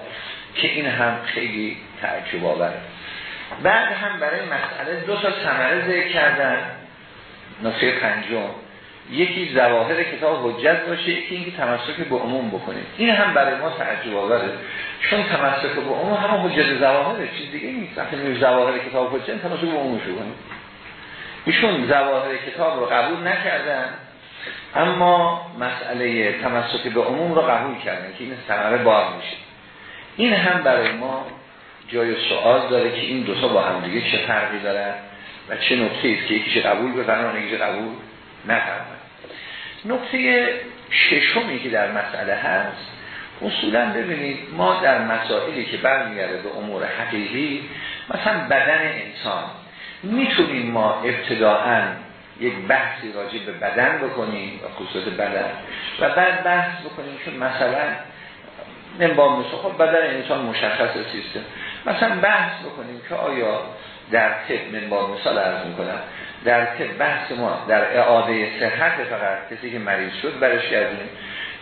که این هم خیلی تعجب آوره. بعد هم برای مسئله دو تا ثمره ذکر کردن. نصفه پنجم. یکی زواهر کتاب حجت باشه یکی اینکه تمسک به عموم بکنیم این هم برای ما تعجب آوره چون تمسک به عموم هم حجت زواهره چیز دیگه نیست. وقتی میگه زواهر کتاب حجت تمسک به عموم شو کنیم. ایشون زواهر کتاب رو قبول نکردن اما مسئله تمسک به عموم رو قبول کردن که این ثمره بار میشه. این هم برای ما جای سوال داره که این دوتا با هم دیگه چه فرقی دارن و چه نکته است که یکیش قبول بفرمان یکیش قبول نفرمان نکته ششمی که در مسئله هست اصولا ببینید ما در مسائلی که برمیگرده به امور حقیقی مثلا بدن انسان. می‌تونیم ما ابتداعا یک بحثی راجع به بدن بکنیم و خصوص بدن و بعد بحث بکنیم که مثلا با مثل خب بدن انسان مشخص سیستم. مثلا بحث بکنیم که آیا در طب با مثال عرض می‌کنم در بحث ما در اعاده صحت فقط کسی که مریض شد برش گردونیم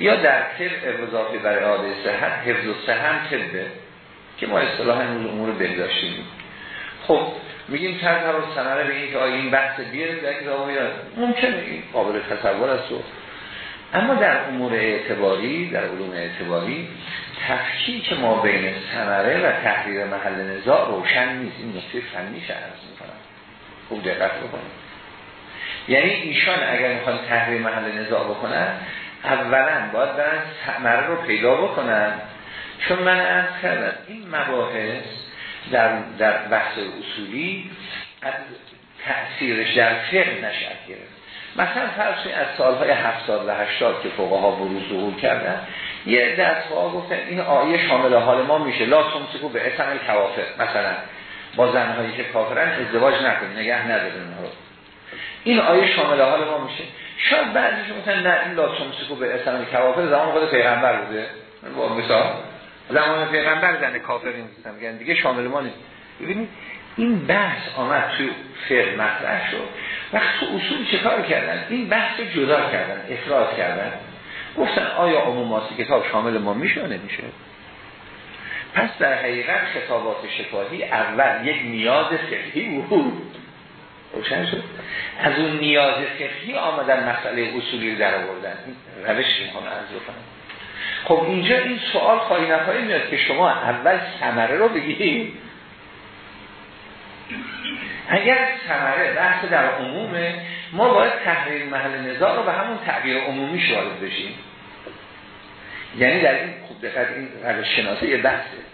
یا در طب اضافه بر اعاده صحت حفظ و صحت طبه که ما اصطلاح امور بهداشتیم خب میگیم تر و سنره به این که آیا این بحث بیاریم در کتاب ممکنه این قابل تصور است اما در امور اعتباری در علوم اعتباری تفکیک ما بین ثمره و تحریر محل نزاع روشن نیست. این نکته عرض می‌کنم خوب دقت بکنید. یعنی ایشان اگر می‌خوان تحریر محل نزاع بکنن اولا باید برن ثمره رو پیدا بکنن. چون من عرض کردم این مباحث در, در بحث اصولی از تأثیرش در فقه نشد گرفت. مثلا فرض از سالهای 70 و 80 که فقها بروز ظهور کردن یه دست ها گفتن این آیه شامل حال ما میشه. لا تمسکو به اسم الکوافر مثلا. با زنهایی که کافرن ازدواج نکنید نگه ندارین رو. این آیه شامل حال ما میشه. شاید بعضیش مثلا نه این لا تمسکو به اسم الکوافر زمان خود پیغمبر بوده. با مثال زمان پیغمبر زن کافر نیستن میگن دیگه شامل ما نیست. ببینید این بحث آمد تو فقه مطرح شد. وقت تو اصول چه کار کردن؟ این بحث جدا کردن افراد کردن. گفتن آیا عموماتی کتاب شامل ما میشه نمیشه؟ پس در حقیقت خطابات شفاهی اول یک نیاز فقهی بود. روشن شد. از اون نیاز فقهی آمدن مسئله اصولی در آوردن. روش می‌خوام عرض کنم خب اینجا این سوال خواهی نخواهی میاد که شما اول ثمره رو بگیرید اگر ثمره بحث در عمومه ما باید تحریر محل نزاع رو به همون تعبیر عمومی وارد بشیم. یعنی در این خوب دقت این روش شناسه یه بحثه.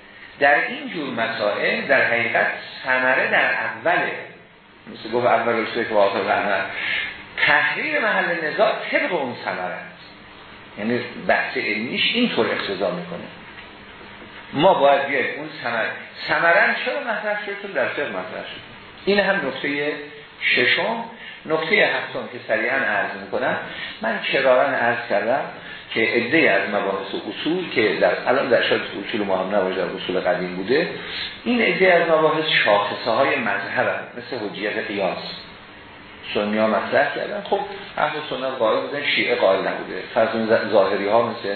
در این جور مسائل در حقیقت ثمره در اوله مثل گفت اول رشته که واقع تحریر محل نزاع طبق اون ثمره است. یعنی بحث علمیش اینطور اقتضا می‌کنه. ما باید بیایم اون ثمره. ثمره چرا مطرح شد؟ در فقه مطرح شد. این هم نقطه ششم. نقطه هفتم که سریعا عرض می‌کنم من کرارن عرض کردم؟ که عده از مباحث اصول که در الان در شاید اصول ما هم نباشه در اصول قدیم بوده این عده از مباحث شاخصه های مذهب مثل حجیت قیاس. سنی ها مطرح کردن. خب اهل سنت قائل بودن شیعه قائل نبوده. فرض ظاهری ها مثل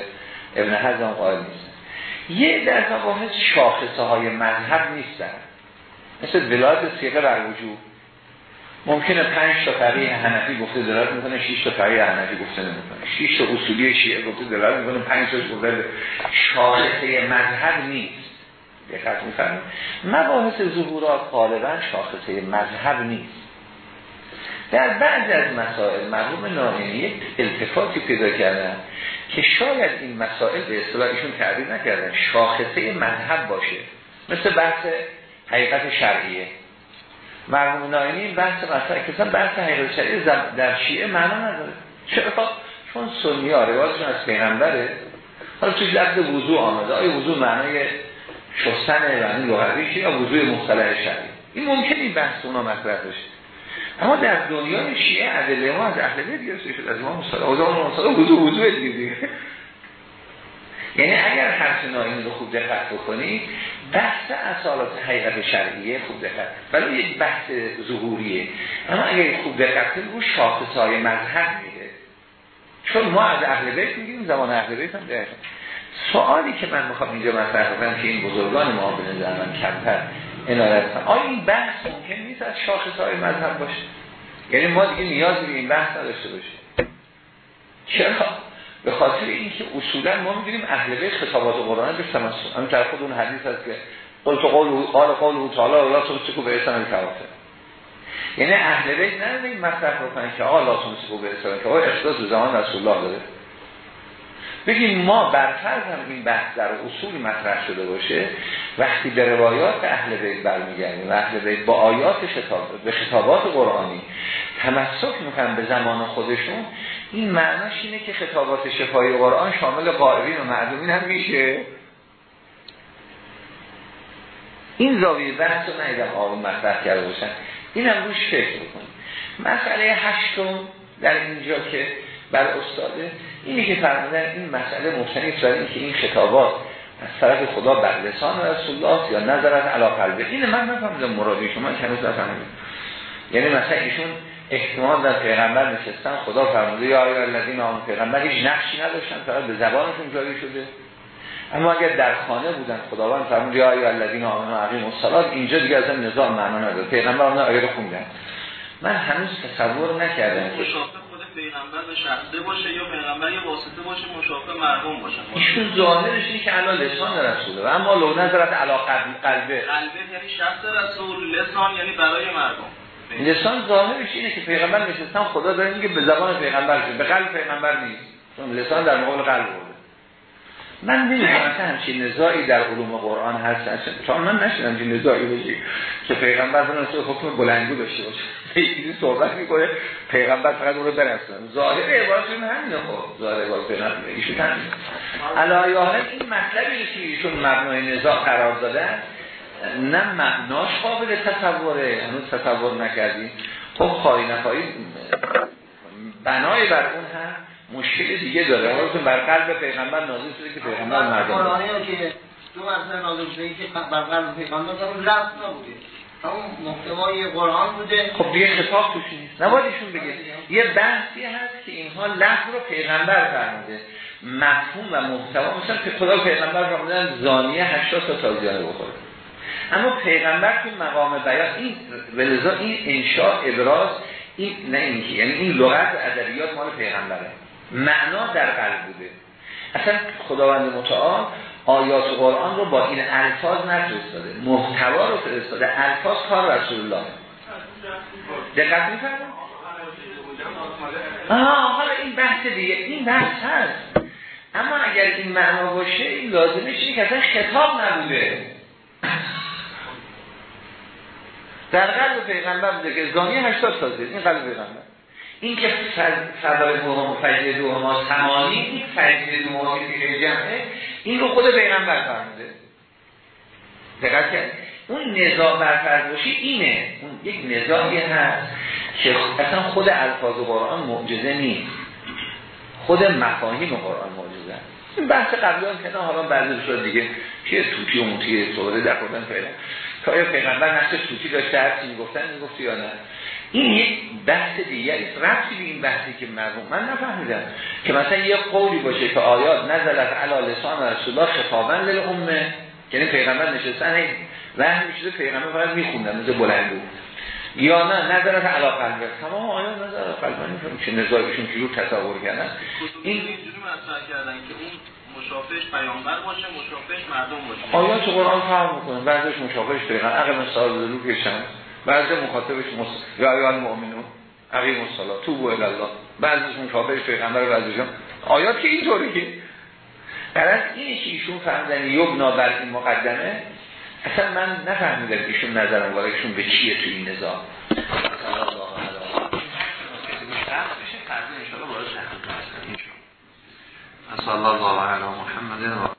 ابن حزم قائل نیستن. یه در مباحث شاخصه های مذهب نیستن. مثل ولایت سیقه بر وجود. ممکنه پنج تا فقیه حنفی گفته دلالت می‌کنه 6 تا فقیه حنفی گفته نمی‌کنه. 6 تا اصولی شیعه گفته دلالت می‌کنه 5 تا گفته شاخصه مذهب نیست. دقت میفرمایید. مباحث ظهورات غالبا شاخصه مذهب نیست. در بعض از مسائل مرحوم ناینی یک التفاتی پیدا کردن که شاید این مسائل به اصطلاح ایشون تعبیر نکردن شاخصه مذهب باشه. مثل بحث حقیقت شرعیه. مرحوم ناینی این بحث مثلا کسا بحث حقیقت شرعیه در شیعه معنا نداره. چرا؟ چون سنی ها روایتشون از پیغمبره. حالا توی لفظ وضوع آمده. آیا وضوع معنای شستن یعنی لغوی یا وضوع مختلف شرعی؟ این ممکن این بحث اونا مطرح بشه. اما در دنیای شیعه ادله ما از اهل بیت گرفته شد از ما مصالح وضوع مصالح وضوع وضوع دیگه. یعنی اگر حرف ناین رو خوب دقت بکنید بحث اصالات حقیقت شرعیه خوب دقت ولی یک بحث ظهوریه. اما اگر خوب دقت کنید رو شاخص های مذهب میده چون ما از اهل بیت میگیم زمان اهل بیت هم دقیقا سوالی که من می‌خوام اینجا مطرح کنم که این بزرگان ما به نظر من کمتر عنایت کنم آیا این بحث ممکن نیست از شاخص های مذهب باشه؟ یعنی ما دیگه نیازی به این بحث نداشته باشیم. چرا؟ به خاطر اینکه اصولا ما می‌دونیم اهل بیت خطابات قرآن به تمسک همین در خود اون حدیث هست که قلت قول قال قول تعالی لا تمسکو به الکوافر یعنی اهل بیت نه این مطرح رو کنن که آقا لا تمسکو به الکوافر احداث زمان رسول الله داره بگیم ما برفرض هم این بحث در اصول مطرح شده باشه وقتی به روایات اهل بیت برمیگردیم و اهل بیت با آیات شتاب به خطابات قرآنی تمسک می‌کنن به زمان خودشون این معناش اینه که خطابات شفای قرآن شامل قائبین و معدومین هم میشه؟ این زاویه بحث رو نیدم آقای مطرح کرده باشن. این هم روش فکر بکنیم. مسئله هشتم در اینجا که بر استاده اینی که فرمودن این مسئله مبتنی بر این که این خطابات از طرف خدا بر لسان رسول الله یا نظر از علا قلبه. این من نفهمیدم مرادی شما هنوز نفهمیدم. یعنی مثلا ایشون احتمال در پیغمبر نشستن خدا فرموده یا آیا الذین آمنوا پیغمبر هیچ نقشی نداشتن فقط به زبانشون جاری شده. اما اگر در خانه بودن خداوند فرموده یا آیا الذین آمنوا اقیموا الصلاه اینجا دیگه از نظام معنا نداره. پیغمبر اون آیه رو خوندن. من هنوز تصور نکردم پیغمبر به شخصه باشه یا پیغمبر یه واسطه باشه مشافه مرحوم باشه؟ ایشون ظاهرش اینه که علا لسان رسوله. و اما لو نظرت علا قلبه. قلبه یعنی شخص رسول لسان یعنی برای مردم. لسان ظاهرش اینه که پیغمبر نشستن خدا داره میگه به زبان پیغمبر به قلب پیغمبر نیست. چون لسان در مقابل قلب بوده من نمی‌دونم اصلا همچین نزاعی در علوم قرآن هست. تا من نشدم همچین نزاعی باشی که پیغمبر مثل حکم بلندگو داشته باشه. اینی صحبت می‌کنه پیغمبر فقط اون رو برسن ظاهر عبارتشون همینه خب. ظاهر عبارت ایشون همینه. علایه این مطلبی که ایشون مبنای نزاع قرار دادن نه معناش قابل تصوره. هنوز تصور نکردیم. خب خواهی نخواهی بنای بر اون هم مشکل دیگه داره. حالا بر قلب پیغمبر نازل شده که پیغمبر مردم که دو مرتبه نازل شده که بر قلب پیغمبر اون لفظ نبوده. همون محتوای قرآن بوده. خب دیگه خطاب توش نیست. نباید ایشون بگه. یه بحثی هست که اینها لفظ رو پیغمبر فرموده. مفهوم و محتوا مثلا که خدا پیغمبر فرمودن زانیه 80 تا تازیانه بخوره. اما پیغمبر تو مقام بیان این ولذا این انشاء ابراز این نه اینکه یعنی این لغت ادبیات مال پیغمبره. معنا در قلب بوده. اصلا خداوند متعال آیات قرآن رو با این الفاظ نفرستاده. محتوا رو فرستاده. الفاظ کار رسول الله دقت می‌فرمایید؟ آها حالا این بحث دیگه این بحث هست. اما اگر این معنا باشه این لازمه چیه؟ که اصلا خطاب نبوده. در قلب پیغمبر بوده که زانی 80 سال این قلب پیغمبر. این که صدر دوم فجر دوم ها تمامی این فجر دوم که جمعه این رو خود پیغمبر فرموده دقت کرد. اون نزاع باشی اینه. اون یک نزاعی هست که اصلا خود الفاظ قرآن معجزه نیست. خود مفاهیم قرآن معجزه این بحث قبلی هم که حالا بعضی شد دیگه که توتی و موتی صحبه در خودن فعلا که آیا پیغمبر نفس توتی داشته هر چی می‌گفتن می‌گفت یا نه. این یک بحث دیگری ربطی به این بحثی که مرحوم من نفهمیدم که مثلا یه قولی باشه که آیات نزلت علی لسان رسول الله خطابا للامه یعنی پیغمبر نشستن وحی میشه پیغمبر فقط میخوندن مثل بلندو یا نه نظرت علا قلبه تمام آیا نظر علا قلبه چه نظارشون رو تصور کردن. این کردن که اون مشافش پیامبر باشه مشافش مردم باشه. آیات قرآن فهم می‌کنه. بعضش مشافش پیغمبر عقل مثال ذلو پیشن بعضی مخاطبش مص... یا ایان مؤمنون عقیم الصلاة توبو الله. بعضیش مشابهش پیغمبر بعضیش آیات که اینطوری که در از اینی که ایشون فهمیدن یبنا بر این مقدمه؟ اصلا من نفهمیدم ایشون نظرم وارشون به چیه تو این نظام. صلى الله على محمد وعلى